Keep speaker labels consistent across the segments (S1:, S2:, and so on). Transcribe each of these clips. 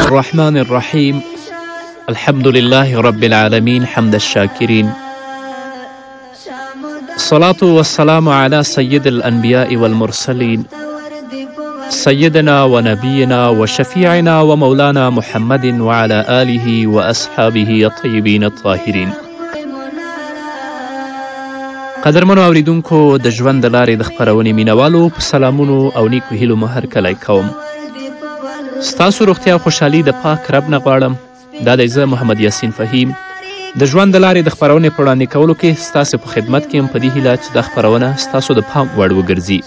S1: الرحمن الرحيم الحمد لله رب العالمين حمد الشاكرين الصلاة والسلام على سيد الأنبياء والمرسلين سيدنا ونبينا وشفيعنا ومولانا محمد وعلى آله وأصحابه الطيبين الطاهرين منو اوریدونکو د ژوند د لارې د خبرونې مینوالو په سلامونو او نیکو هیلو مهر هرکلی کوم ستاسو روغتیا او خوشحالي د پاک رب نه غواړم دا دی زه محمد یاسین فهیم د ژوند د لارې د خپرونې په وړاندې کولو کې ستاسو په خدمت کې یم په دې هیله چې دا خپرونه ستاسو د پام وړ وګرځي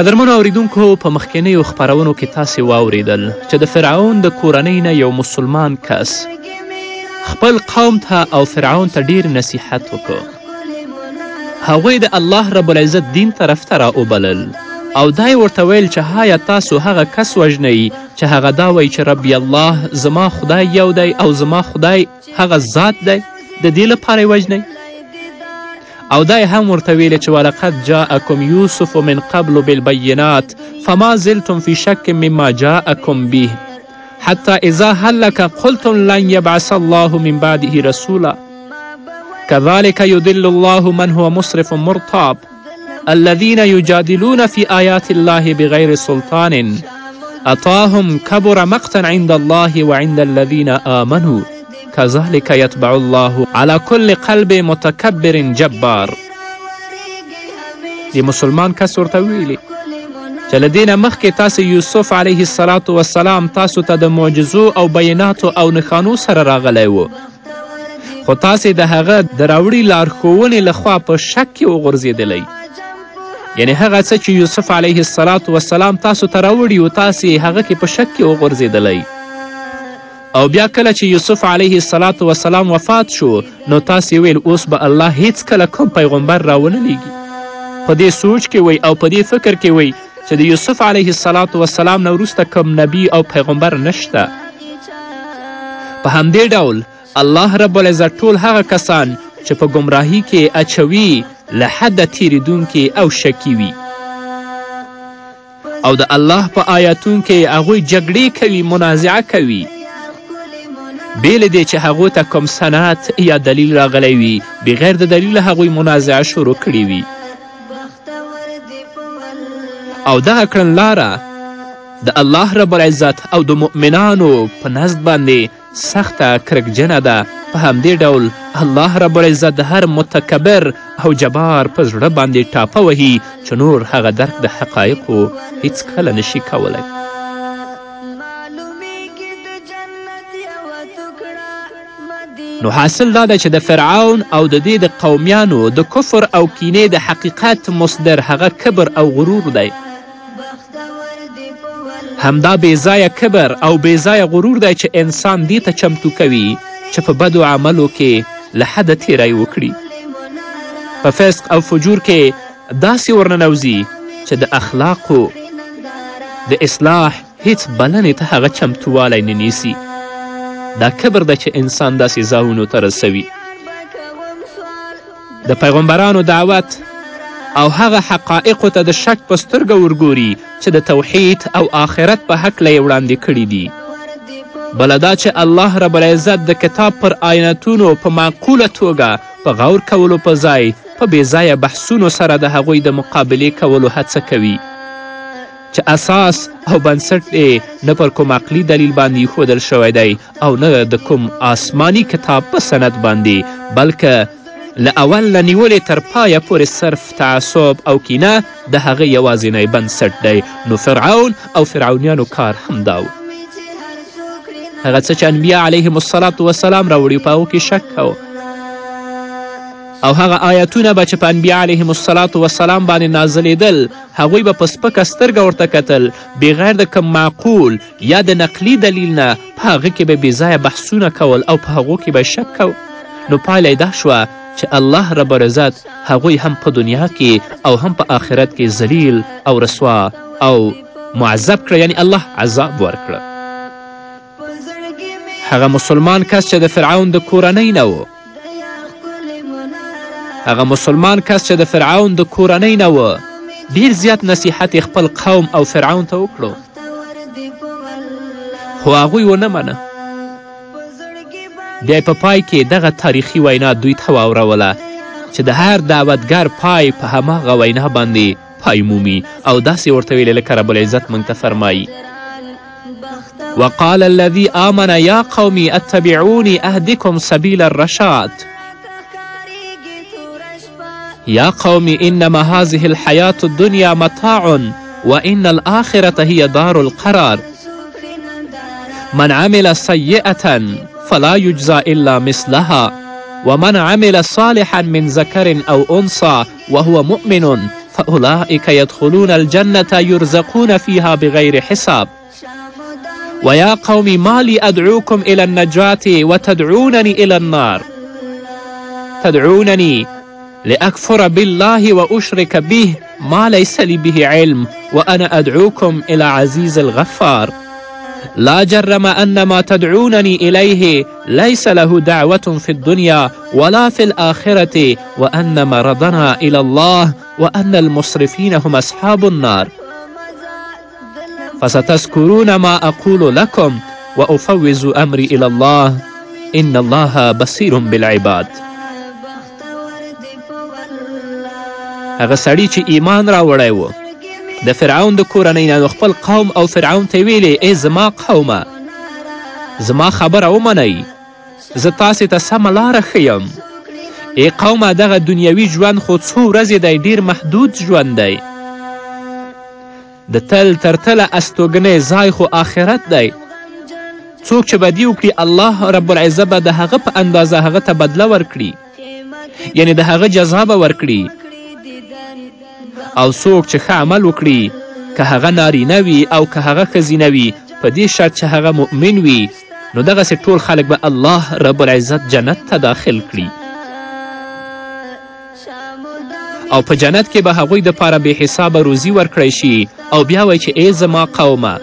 S1: قدرمنو اوریدونکو په مخکینیو خپرونو کې تاسې واوریدل چې د فرعون د کورنۍ نه یو مسلمان کس خپل قوم ته او فرعون ته ډیر نصیحت وکړ هغوی د الله رب العزت دین طرف ته را وبلل او دای ورته ویل چې هایا تاسو هغه کس وژنئ چې هغه دا وایي چې ربی الله زما خدای یو دی او زما خدای هغه ذات دی د دې لپاره یې وژنئ او دای هم ورته ویلې چې ولقد جاءکم یوسف من قبل بالبینات فما زلتم فی شک مما جاءکم به حتی اذا هلک قلتم لن یبعث الله من بعده رسولا كذلك يضل الله من هو مسرف مرتاب الذين يجادلون في آيات الله بغير سلطان أطاهم كبر مقتا عند الله وعند الذين آمنوا كذلك يتبع الله على كل قلب متکبر جبار د مسلمان کس ورته ویلي چې له دې نه مخکې تاسې یوسف علیه السلام وسلام تاسو ته د معجزو او بیناتو او نښانو سره راغلی و خو تاسې د هغه د راوړي لارښوونې لخوا په شک کې وغورځېدلی یعنی هغه څه چې یوسف علیه السلام تاسو ته راوړي و تاسې هغه کې په شک کې وغورځېدلی او بیا کله چې یوسف علیه السلام وفات شو نو تاسې ویل اوس به الله هیڅ کله کوم پیغمبر راونه لیږي په دې سوچ کې وی او په دې فکر کې وی چې د یوسف علیه السلام نه وروسته کوم نبی او پیغمبر نشته په همدې ډول الله رب العزت ټول هغه کسان چې په ګمراهی کې اچوي له حده تیریدونکي او شکی وي او د الله په آیاتونو کې هغوی جګړې کوي منازعه کوي بې له دې چې هغو ته کوم سنت یا دلیل راغلی وي بغیر د دلیل هغوی منازعه شروع کړې وي او دغه کړنلاره د الله رب العزت او د مؤمنانو په نزد باندې سخته کرکجنه ده په همدې ډول الله رب العزت د هر متکبر او جبار په زړه باندې ټاپه وهي چې نور هغه درک د حقایقو هیڅکله نشي کولی نو حاصل دا ده چې د فرعون او د دې د قومیانو د کفر او کینې د حقیقت مصدر هغه کبر او غرور دی همدا بېځایه کبر او بېځایه غرور دی چې انسان دې ته چمتو کوي چې په بدو عملو کې له حده تیری وکړي په فسق او فجور کې داسې ورننوځي چې د اخلاقو د اصلاح هیڅ بلنې ته هغه چمتوالی نه نیسي دا کبر ده چې انسان داسې ځایونو ته رسوي د پیغمبرانو دعوت او هغه حقایقو ته د شک په سترګه ورګوري چې د توحید او آخرت په هکله یې وړاندې کړي دي بله دا چې الله رب العزت د کتاب پر آینتونو په معقوله توګه په غور کولو په ځای په بېځایه بحثونو سره د هغوی د مقابلې کولو هڅه کوي چې اساس او بنسټ یې نه پر کوم عقلي دلیل باندې ایښودل شوی دی او نه د کوم آسمانی کتاب په سند باندې بلکه له اول له نیولې تر پایه پورې صرف تعصب او کینه د هغه یوازینی بنسټ دی نو فرعون او فرعونیانو کار همدا و هغه څه چې انبیا علیهم الصلات وسلام راوړي په هغو کې شک کوه او هغه آیتونه به چې په انبیا علیهم الصلات وسلام باندې نازلیدل هغوی به په سپکه سترګه ورته کتل بغیر د کم معقول یا د نقلي دلیل نه په هغه کې به بېځایه بحثونه کول او په هغو کې به شک کوو نو پایله دا شوه چې الله رب العزت هغوی هم په دنیا کې او هم په آخرت کې ذلیل او رسوا او معذب کړه یعنی الله عذاب ورکړه هغه مسلمان کس چې د فرعون د کورنۍ نه و هغه مسلمان کس چې د فرعون د کورنۍ نه و ډیر زیات نصیحت خپل قوم او فرعون ته وکړو خو هغوی ونه منه بیا په پای کې دغه تاریخي وینا دوی ته واوروله چې د هر دعوتګر پای په هماغه وینا باندې پای مومي او داسې ورته ویلې لکه رب العزت موږ ته فرمایي وقال الذي آمن يا قومي اتبعوني أهدكم سبيل الرشاد يا قومي إنما هذه الحياة الدنيا متاع وإن الآخرة هي دار القرار من عمل سيئة فلا يجزى إلا مثلها ومن عمل صالحا من ذكر أو أنثى وهو مؤمن فأولئك يدخلون الجنة يرزقون فيها بغير حساب ويا قوم ما لي أدعوكم إلى النجاة وتدعونني إلى النار تدعونني لأكفر بالله وأشرك به ما ليس لي به علم وأنا أدعوكم إلى عزيز الغفار لا جرم أن ما تدعونني إليه ليس له دعوة في الدنيا ولا في الآخرة وأن مرضنا إلى الله وأن المسرفين هم أصحاب النار فستذكرون ما أقول لكم وأفوز أمري إلى الله إن الله بصير بالعباد هغه سړی چې ایمان و د فرعون د کورنۍ نه د خپل قوم او فرعون ته ویلې ای زما قومه زما خبره ومنئ زه تاسې ته سمه لاره ښیم ای قومه دغه دنیوي ژوند خو څو ورځې دی ډیر محدود ژوند دی د تل تر تله استوګنۍ ځای خو آخرت دی څوک چې بدي وکړي الله رب العزه به د هغه په اندازه هغه ته بدله ورکړي یعنی د هغه جزا به ورکړي او څوک چې ښه عمل وکړي که هغه نارینه وي او که هغه ښځینه وي په دې شرط چې هغه مؤمن وي نو دغسې ټول خلک به الله رب العزت جنت ته داخل کړي او په جنت کې به هغوی دپاره بې حسابه روزي ورکړی شي او بیا وایي چې ای زما قومه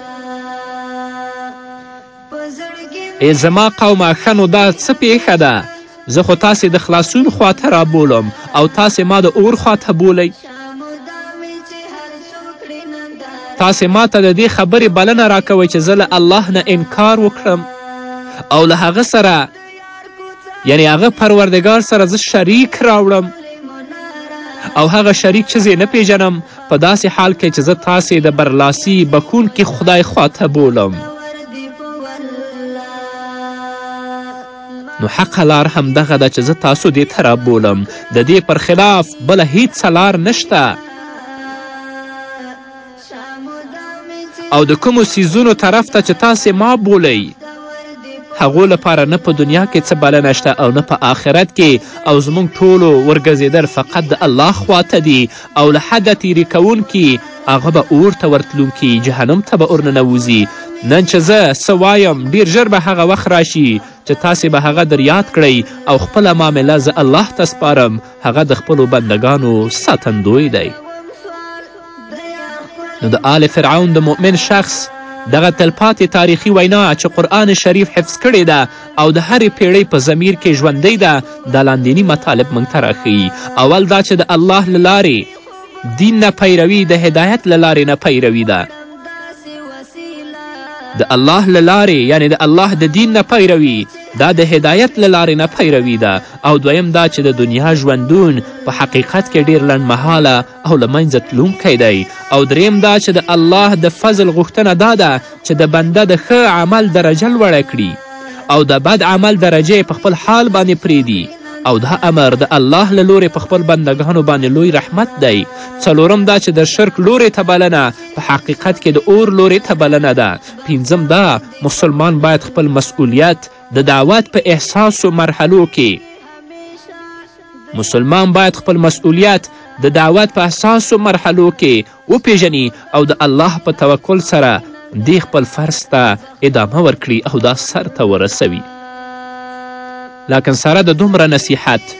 S1: ای زما قومه ښه نو دا څه پیښه ده زه خو تاسې د خلاصون خواته رابولم او تاسې ما د اور خواته بولی تاسې ما ته د دې خبرې بلنه راکوئ چې زه له الله نه انکار وکړم او له هغه سره یعنی هغه پروردگار سره زه شریک راوړم او هغه شریک چې زه نه پیژنم په داسې حال کې چې زه تاسې د برلاسی بکون کې خدای خواته بولم نو حقه لار همدغه ده چې زه تاسو دې ته بولم د دې پر خلاف بله هیڅ لار نشته او د کومو سیزونو طرف ته چې تاسې ما بولئ هغو لپاره نه په دنیا کې څه بلنه شته او نه په آخرت کې او زموږ ټولو ورګرځېدل فقط د الله خواته دي او له حده تیری کوونکي هغه به اور ته ورتلونکي جهنم ته به اور ننوځي نن چې زه څه وایم ډیر ژر به هغه وخت راشي چې تاسې به هغه در یاد کړئ او خپله معامله زه الله ته سپارم هغه د خپلو بندگانو ساتندوی دی نو د آل فرعون د مؤمن شخص دغه تلپاتې تاریخي وینا چې قرآن شریف حفظ کړې ده او د هرې پیړۍ په ضمیر کې ژوندی ده دا لاندینی مطالب موږ ته راښیي اول دا چې د الله له لارې دین نه پیروي د هدایت له لارې نه پیروي ده د الله له لارې یعنی د الله د دین نه پیروي دا د هدایت له لارې نه پیروي ده او دویم دا چې د دنیا ژوندون په حقیقت کې ډیر لنډمهاله او له منځه تلونکی دی او دریم دا چې د الله د فضل غوښتنه دا ده چې د بنده د ښه عمل درجه لوړه کړي او د بد عمل درجه په خپل حال باندې پریدي او دا امر د الله له لورې په خپل بندګانو باندې لوی رحمت دی څلورم دا چې د شرک لورې ته بلنه په حقیقت کې د اور لورې ته بلنه ده پنځم دا مسلمان باید خپل مسئولیت د دعوت په احساسو مرحلو کې مسلمان باید خپل مسئولیت د دعوت په اساسو مرحلو کې وپیژني او د الله په توکل سره دې خپل فرض ته ادامه ورکړي او دا سر ته ورسوي لکن سره د دومره نصیحت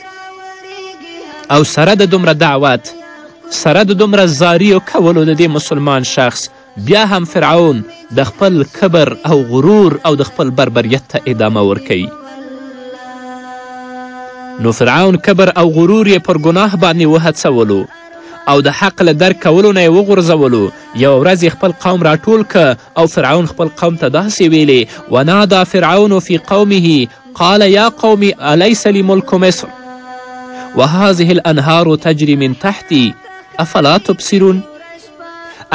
S1: او سره د دومره دعوت سره د دومره زاریو کولو د دې مسلمان شخص بیا هم فرعون د خپل کبر او غرور او د خپل بربریت ته ادامه ورکوي نو فرعون کبر او غرور یې پر ګناه باندې وهڅولو او د حق له درک کولو نه یې وغورځولو یوه ورځ یې خپل قوم راټول که او فرعون خپل قوم ته داسې ویلې ونادا فرعون فی قومه قال یا قوم الیس لی ملک مصر وهذه الانهار تجری من تحتی افلا تبصرون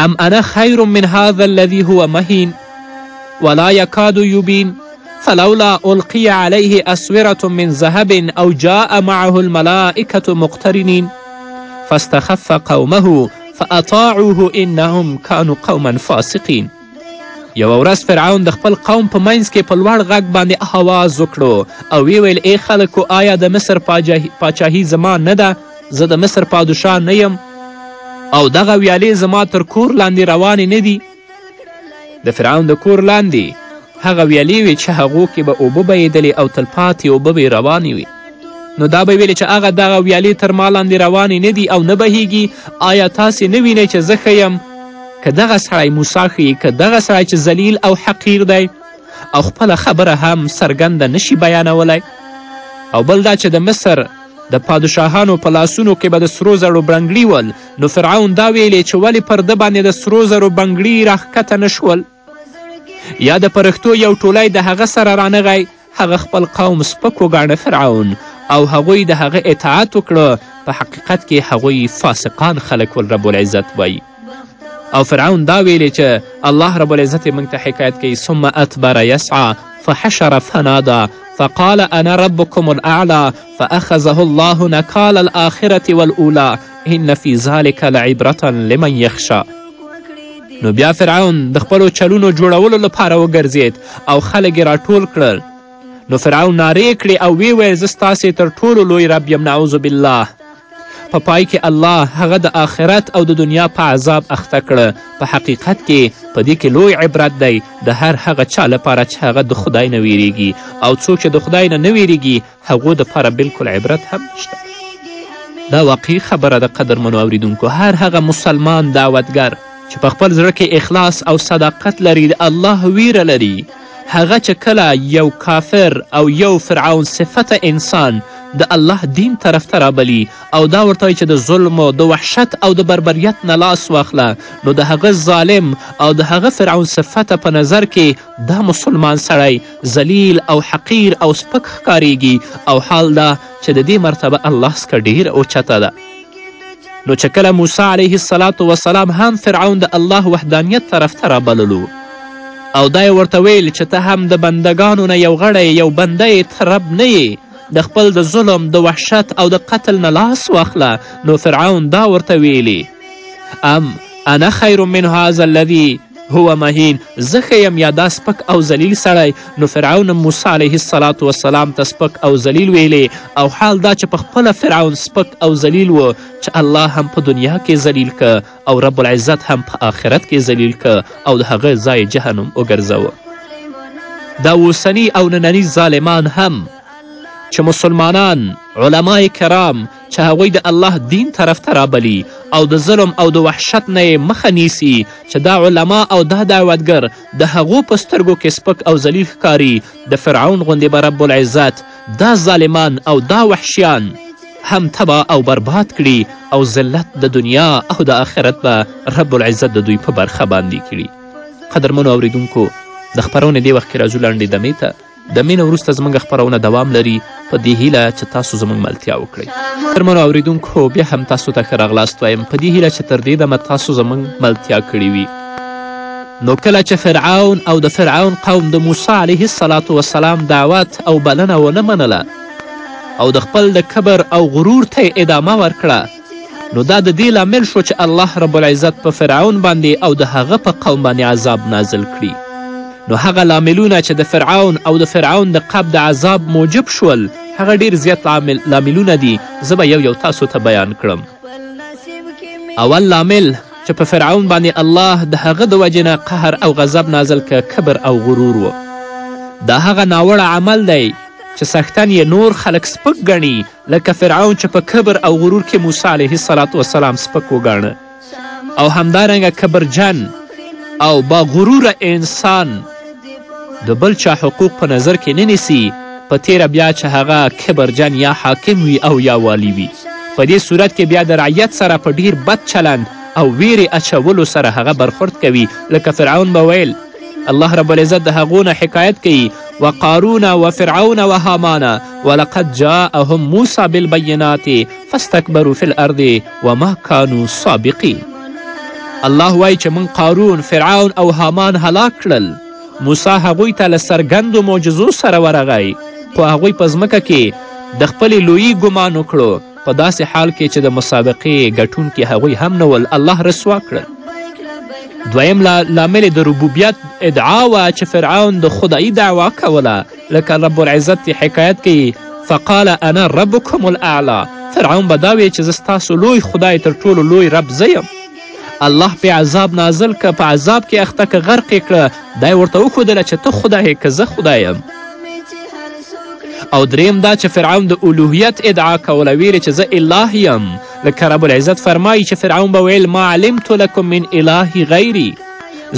S1: ام انا خیر من هذا الذي هو مهین ولا یکاد یبین فلولا القی علیه اسوره من ذهب او جاء معه الملائکة مقترنین فاستخف قومه فاطاعوه انهم کانو قوما فاسقین یوه ورځ فرعون د خپل قوم په منځ کې په لوړ غږ باندې آواز وکړو او ویې ویل ای خلکو آیا د مصر پاچاهي زما نه ده زه د مصر پادشاه نه یم او دغه ویالې زما تر کور لاندې روانې نه دي د فرعون د کور لاندې هغه ویالې وې چې هغو کې به اوبه بهیدلې او تلپاتې اوبه به روانې وي نو دا به ویلې چې هغه دغه ویالې تر ما لاندې روانې نه دي او نه بهیږي آیا تاسې نه وینئ چې زه ښه که دغه سړی موسی ښیي که دغه سړی چې ذلیل او حقیر دی او خپله خبره هم څرګنده نشي بیانولی او بل دا چې د مصر د پادشاهانو په لاسونو کې به د سرو زرو بنګړي ول نو فرعون دا ویلې چې ولې پر ده باندې د سرو زرو بنګړي راښکته نه شول یا د پرښتو یو ټولی د هغه سره رانغی هغه خپل قوم سپک وګاڼه فرعون او هغوی د هغه اطاعت وکړه په حقیقت کې هغوی فاسقان خلک ول رب العزت وایي او فرعون دا ویلې چې الله رب العزت موږ ته حکایت کوي ثم اتبر یسعا فحشر فنادا فقال انا ربكم الاعلى فاخذه الله نكال الاخره والاولى ان في ذلك لعبره لمن يخشى نو بیا فرعون د خپلو چلونو جوړولو لپاره وګرځید او خلک یې راټول کړل نو فرعون نارې کړې او ویې ویل زه ستاسې تر ټولو لوی رب یم نعوذ بالله په پای کې الله هغه د آخرت او د دنیا په عذاب اخته کړه په حقیقت کې په دې کې لوی عبرت دی د هر هغه چا لپاره چې هغه د خدای نه ویریږي او څوک چې د خدای نه نه ویریږي هغو دپاره بلکل عبرت هم شته دا واقعي خبره د قدر منو اوریدونکو هر هغه مسلمان دعوتګر چې په خپل زړه کې اخلاص او صداقت لري د الله ویره لري هغه چې کله یو کافر او یو فرعون صفته انسان د الله دین طرف ته رابلي او دا ورته چې د ظلم او د وحشت او د بربریت نه لاس واخله نو د هغه ظالم او د هغه فرعون صفته په نظر کې دا مسلمان سړی ذلیل او حقیر او سپک ښکاریږي او حال دا چې د دې مرتبه الله څخه ډیر اوچته ده نو چې کله موسی علیه السلام هم فرعون د الله وحدانیت طرف ته رابللو او دا یې ورته ویل چې ته هم د بندګانو نه یو غړی یو بنده یې ته رب نه یې د خپل د ظلم د وحشت او د قتل نه لاس واخله نو فرعون دا ورته ویلی ام انا خیر من هذا الذي هو مهین زه ښه یم یا دا سپک او ذلیل سړی نو فرعون موسی علیه السلام وسلام ته سپک او ذلیل ویلی او حال دا چې په خپله فرعون سپک او ذلیل و چې الله هم په دنیا کې ذلیل که او رب العزت هم په آخرت کې ذلیل که او د هغه ځای جهنم وګرځوه دا اوسني او ننني ظالمان هم چې مسلمانان علمای کرام چې هغوی د الله دین طرف ته رابلي او د ظلم او د وحشت نه یې مخه نیسي چې دا علما او دا دعوتګر د هغو په سترګو کې سپک او ذلیل ښکاري د فرعون غوندې به رب العزت دا ظالمان او دا وحشیان هم تبا او برباد کړي او ذلت د دنیا او د آخرت به رب العزت د دوی په برخه باندې کړي قدرمنو اوریدونکو د خپرونې دې وخت کې راځو لنډې دمې ته د مینه وروسته زموږ خپرونه دوام لري په دې هیله چې تاسو زموږ ملتیا وکړئ قدرمنو اوریدونکو بیا هم تاسو ته ښه راغلاست وایم په دې هیله چې تر دې دمه تاسو زموږ ملتیا کړې وي نو کله چې فرعون او د فرعون قوم د موسی علیه السلام دعوت او بلنه ونه منله او د خپل د کبر او غرور ته ادامه ورکړه نو دا د دې لامل شو چې الله رب العزت په فرعون باندې او د هغه په قوم باندې عذاب نازل کړي نو هغه لاملونه چې د فرعون او د فرعون د قب د عذاب موجب شول هغه ډیر زیات عامل لاملونه دي زه به یو یو تاسو ته بیان کړم اول لامل چې په فرعون باندې الله د هغه د وجې نه قهر او غضب نازل که کبر او غرور و دا هغه ناوړه عمل دی چې سختن یې نور خلک سپک ګڼي لکه فرعون چې په کبر او غرور کې موسی علیه السلام وسلام سپک وګاڼه او همدارنګه کبرجن او با غروره انسان د بل چا حقوق په نظر کې نه نیسي په تیره بیا چې هغه کبرجن یا حاکم وي او یا والی وي په دې صورت کې بیا د رعیت سره په ډیر بد چلند او ویرې اچولو سره هغه برخورد کوي لکه فرعون به ویل الله رب العزت د هغونه حکایت کوي و قارون و فرعون و هامان ولقد جاءهم موسی بالبینات فاستکبروا فی الارض وما کانو سابقین الله وایي چې موږ قارون فرعون او هامان هلاک کړل موسی هغوی ته له څرګندو معجزو سره ورغی خو هغوی په ځمکه کې د خپلې لویي ګمان وکړو په داسې حال کې چې د مسابقې ګټونکي هغوی هم نه ول الله رسوا کړل دویم لامل د ربوبیت ادعا وه چې فرعون د خدایي دعوا کوله لکه رب العزت حکایت کوي فقال انا ربکم الاعلی فرعون به دا چې زه ستاسو لوی خدای تر ټولو لوی رب زه یم الله پې عذاب نازل که په عذاب کې اخته که غرق یې کړه دا یې ورته وښودله چې ته خدای یې که زه خدای یم او دریم دا چې فرعون د الوهیت ادعا کوله ویلې چې زه الله یم لکه رب العزت فرمایي چې فرعون به ویل ما علمت لکم من اله غیری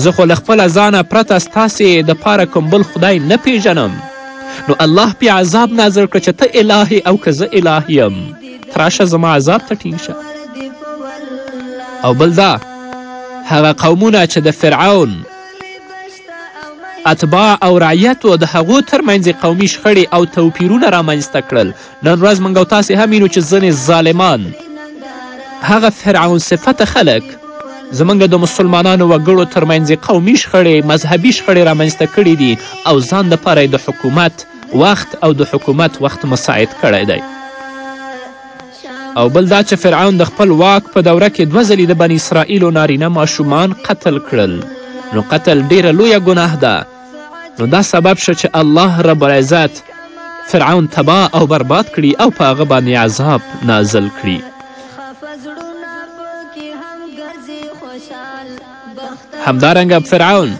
S1: زه خو له خپله ځانه پرته ستاسې دپاره کوم بل خدای نه پیژنم نو الله پې عذاب نازل کړه چې ته الهې او که زه اله یم تراشه زما عذاب ته ټینګ شه او بل دا هغه قومونه چې د فرعون اتباع او رعیتو د هغو ترمنځ قومي شخړې او توپیرونه رامنځته کړل نن ورځ موږ او تاسې هم وینو چې ځینې ظالمان هغه فرعون صفته خلک زمونږ د مسلمانانو وګړو ترمنځ قومي شخړې مذهبي شخړې رامنځته کړي دي او ځان دپاره د حکومت وخت او د حکومت وخت مساعد کړی دی او بل دا چې فرعون د خپل واک په دوره کې دوه ځلې د بني اسرائیلو نارینه ماشومان قتل کړل نو قتل ډیره لویه ګناه ده نو دا سبب شو چې الله رب العزت فرعون تباه او برباد کړي او په هغه باندې عذاب نازل کړي
S2: همدارنګه فرعون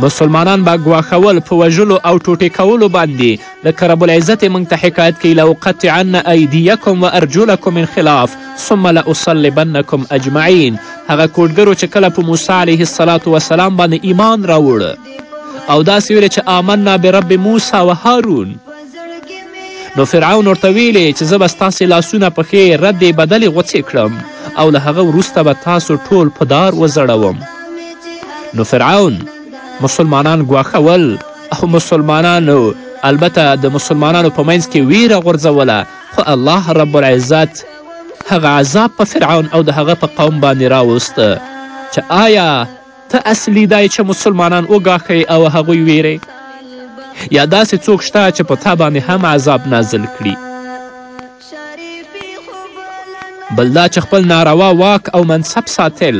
S1: مسلمانان به ګواښول په وژلو او ټوټې کولو باندې لکه رب العزت یې موږ ته حکایت کوي لاقطعن ایدیکم و ارجلکم انخلاف ثم لاصلبنکم اجمعین هغه کوډګرو چې کله په موسی علیه السلام وسلام باندې ایمان راوړ او داسې ویلې چې آمنا برب موسی و هارون نو فرعون ورته ویلې چې زه به ستاسې لاسونه پښې ردې بدلې غوڅې کړم او له هغه وروسته به تاسو ټول په دار وزړوم نو فرعون مسلمانان ګواښول او مسلمانانو البته د مسلمانانو په منځ کې ویره غورځوله خو الله رب العزت هغه عذاب په فرعون او د هغه په قوم باندې راوسته چې آیا ته اصلي دای چې مسلمانان وګاښئ او هغوی ویرې یا داسې څوک شته چې په تا باندې هم عذاب نازل کړي بل دا چې خپل ناروا واک او منصب ساتل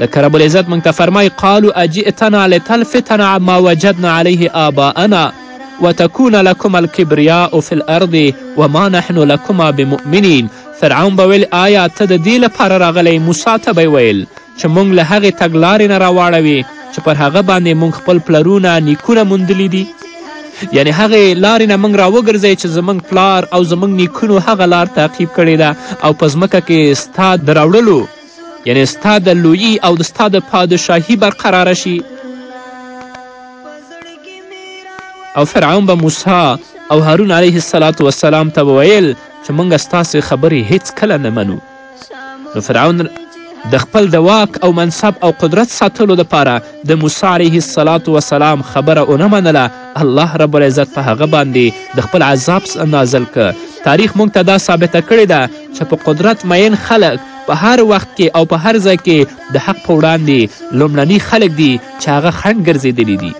S1: لکه رب العزت موږ ته فرمایي قالو اجئتنا لتلفتنا عما وجدنا علیه آباءنا وتكون لكم الكبریاء في الارض وما نحن لكما بمؤمنین فرعون به ویل آیا ته د دې لپاره راغلی موسی ته به ویل چې موږ له هغې تګلارې نه راواړوي چې پر هغه باندې موږ خپل پلرونه نیکونه موندلی دي یعنی هغې لارې نه موږ راوګرځئ چې زموږ پلار او زموږ نیکونو هغه لار تعقیب کړې ده او په ځمکه کې ستا د راوړلو یعنې ستا د لویي او د ستا د پادشاهي برقراره شي او فرعون به موسی او هارون علیه السلام وسلام ته به ویل چې موږ ستاسې خبرې هیڅکله نه منو نو فرعون د خپل د واک او منصب او قدرت ساتلو دپاره د موسی علیه السلام وسلام خبره ونه منله الله رب العزت په هغه باندې د خپل عذاب نازل که تاریخ موږ ته دا ثابته کړې ده چې په قدرت مین خلک په هر وخت کې او په هر ځای کې د حق په وړاندې لومړني خلک دي چې هغه خنډ ګرځېدلی دي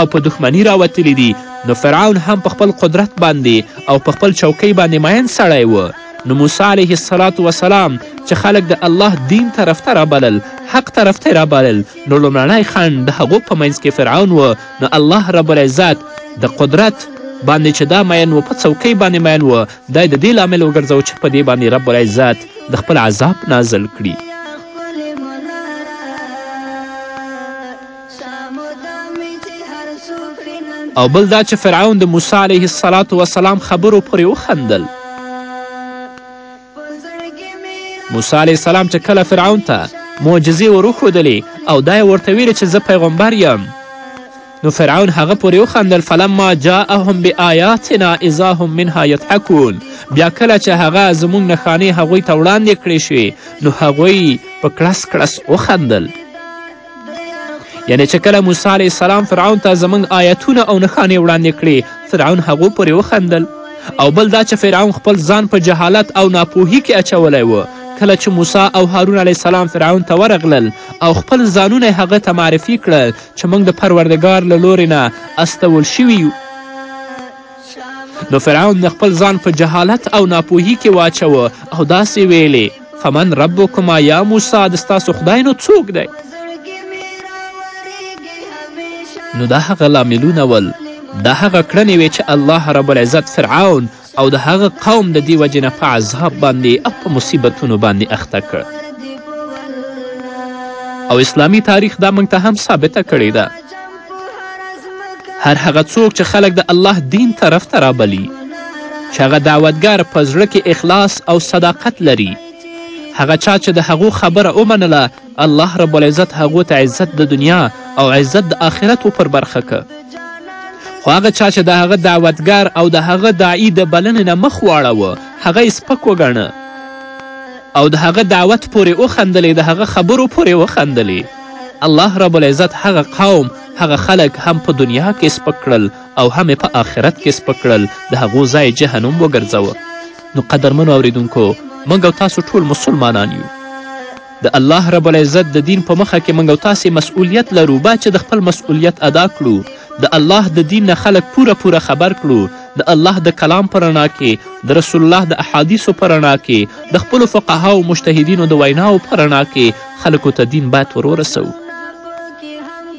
S1: او په دښمني راوتلی دي نو فرعون هم په خپل قدرت باندې او په خپل چوکۍ باندې مین سړی و نو موسی علیه السلام وسلام چې خلک د الله دین طرف ته رابلل حق طرف ته رابلل نو لومړنی خنډ د هغو په منځ کې فرعون و نو الله رب العزت د قدرت باندې چې دا مین و په څوکۍ باندې مین و دای د دې لامل وګرځوه چې په دې باندې رب العزت د خپل عذاب نازل کړي او بل دا چې فرعون د موسی علیه السلام وسلام خبرو پورې وخندل موسی علیه السلام چې کله فرعون ته معجزې وروښودلې او دا یې ورته ویلې چې زه پیغمبر یم نو فرعون هغه پورې وخندل فلما جاءهم بآیاتنا اذا هم منها یضحکون بیا کله چې هغه زموږ نښانې هغوی ته وړاندې کړې شوې نو هغوی په کړس کړس وخندل یعنی چې کله موسی علیه السلام فرعون ته زموږ آیتونه او نښانې وړاندې کړې فرعون هغو پورې وخندل او بل دا چې فرعون خپل ځان په جهالت او ناپوهی کې اچولی و کله چې موسی او هارون علیه السلام فرعون ته ورغلل او خپل ځانونه هغه ته معرفي کړل چې موږ د پروردګار له لورې نه استول شوي نو فرعون د خپل ځان په جهالت او ناپوهي کې واچوه او داسې ویلې فمن ربکما یا موسی د ستاسو خدای نو څوک دی نو دا هغه لاملونه ول دا هغه کړنې وې چې الله رب العزت فرعون او د هغه قوم د دې وجې نه په عذاب باندې او په مصیبتونو باندې اخته کړ او اسلامي تاریخ دا موږ ته هم ثابته کړې ده هر هغه څوک چې خلک د الله دین طرف ته رابلي چې هغه دعوتګار په زړه کې اخلاص او صداقت لري هغه چا چې د هغو خبره ومنله الله رب العزت هغو ته عزت د دنیا او عزت د آخرت پر برخه که خو هغه چا چې د هغه دعوتګار او د هغه داعي د بلنې نه مخ واړوه هغه یې سپک وګڼه او د هغه دعوت پورې وخندلې د هغه خبرو پورې وخندلې الله رب العزت هغه قوم هغه خلک هم په دنیا کې سپک کړل او هم په آخرت کې سپک کړل د هغو ځای جهنم وګرځوه نو قدرمنو اوریدونکو موږ او تاسو ټول مسلمانان یو د الله رب العزت د دین په مخه کې موږ تاسې مسؤلیت لرو با چې د خپل مسؤلیت ادا کړو د الله د دین نه خلک پوره پوره خبر کړو د الله د کلام په رڼا کې د رسول الله د احادیثو په رڼا کې د خپلو فقهاو مجتهدینو د ویناو په رڼا کې خلکو ته دین باید ورورسوو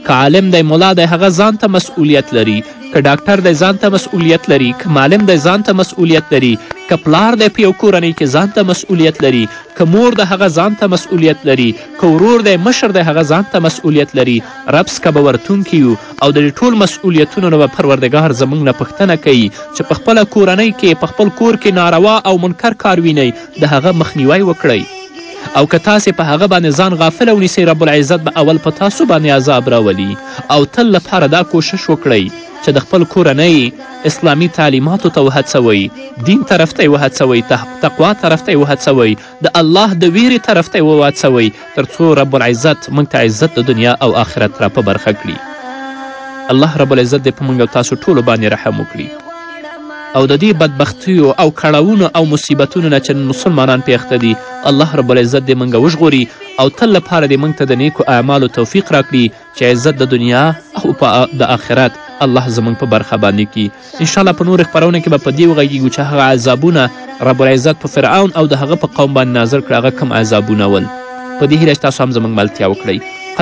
S1: که عالم دی ملا دی هغه ځان ته مسؤلیت لري که ډاکټر دی ځان ته مسؤلیت لري که معلم دی ځان ته مسؤلیت لري که پلار دی په یو کورنۍ کې ځان ته مسؤلیت لري که مور د هغه ځان ته مسؤلیت لري که ورور دی مشر دی هغه ځان ته مسؤلیت لري رب څکه به ورتونکي یو او د دې ټول مسؤلیتونو نه به پروردګار زموږ نه پوښتنه کوي چې په خپله کورنۍ کې په خپل کور کې ناروا او منکر کار وینئ د هغه مخنیوی وکړئ او که تاسې په هغه باندې ځان غافله ونیسئ رب العزت به اول په تاسو باندې عذاب راولي او تل لپاره دا کوشش وکړئ چې د خپل کورنۍ اسلامي تعلیماتو ته وهڅوئ دین طرف ته یې وهڅوئ تقوا طرف ته یې وهڅوئ د الله د ویرې طرف ته یې وهڅوئ تر څو رب العزت موږ ته عزت د دنیا او آخرت را په برخه کړي الله رب العزت دې په موږ او تاسو ټولو باندې رحم وکړي او د دې بدبختیو او کړاوونو او مصیبتونو نه چې مسلمانان پیښته دي الله رب العزت دې موږ وژغوري او تل لپاره دې موږ ته د نیکو اعمالو توفیق راکړي چې عزت د دنیا او د آخرت الله زموږ په برخه باندې کړي انشاءالله په نور خپرونه کې به په دې وغږیږو چې هغه عذابونه رب العزت په فرعون او د هغه په قوم باندې نازل کړه هغه کم عذابونه ول په دې هیله چې تاسو هم زموږ ملتیا وکړئ